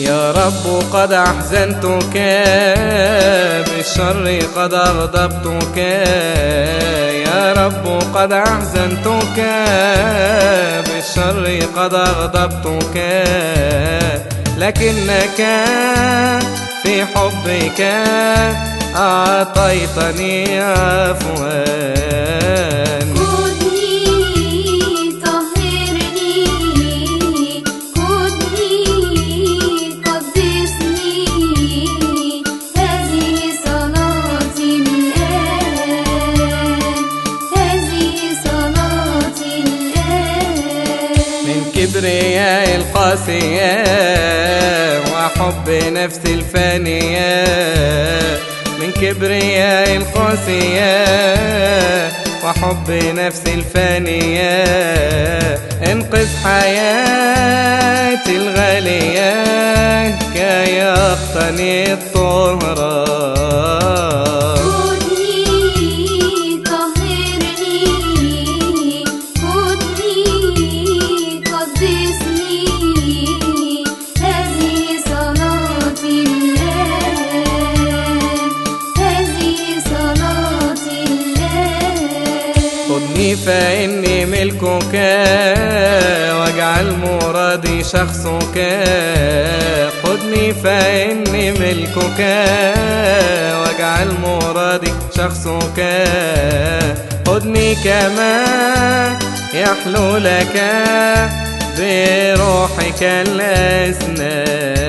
يا رب قد أحزنتك بالشر قد أغضبتك. يا رب قد أحزنتك بالشر قد أغضبتك. لكنك في حبك أعطيتني عفوا. كبرياء القاسية وحب نفس الفانية من كبرياء القاسية وحب نفس الفانية انقذ حياتي الغالية كي يقتني الطهران. خذني فإني ملكك واجعل مرادي شخصك. خذني فإني ملكك واجعل مرادي شخصك. خذني كما يحلو لك بروحك الأسنان